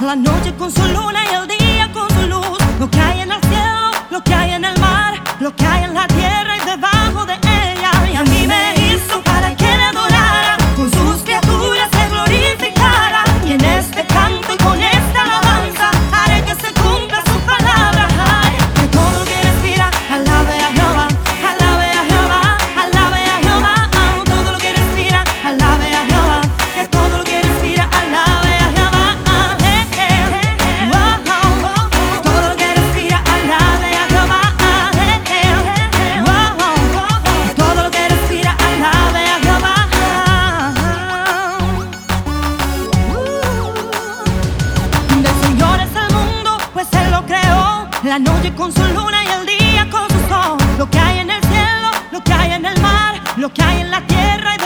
la noche con su luna y el día con su luz, lo que hay en el cielo, lo que hay en el La noche con su luna y el día con su sol. Lo que hay en el cielo, lo que hay en el mar, lo que hay en la tierra.